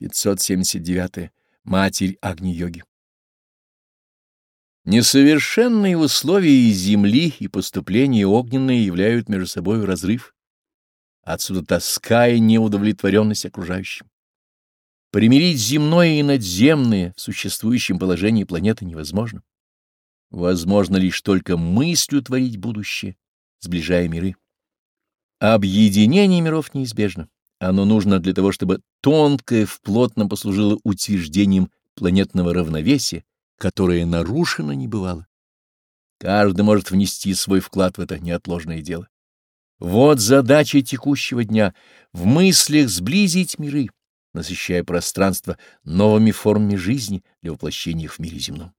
579. Матерь Агни-йоги. Несовершенные условия земли и поступления огненные являют между собой разрыв. Отсюда тоска и неудовлетворенность окружающим. Примирить земное и надземное в существующем положении планеты невозможно. Возможно лишь только мыслью творить будущее, сближая миры. Объединение миров неизбежно. Оно нужно для того, чтобы тонкое в плотном послужило утверждением планетного равновесия, которое нарушено не бывало. Каждый может внести свой вклад в это неотложное дело. Вот задача текущего дня — в мыслях сблизить миры, насыщая пространство новыми формами жизни для воплощения в мире земном.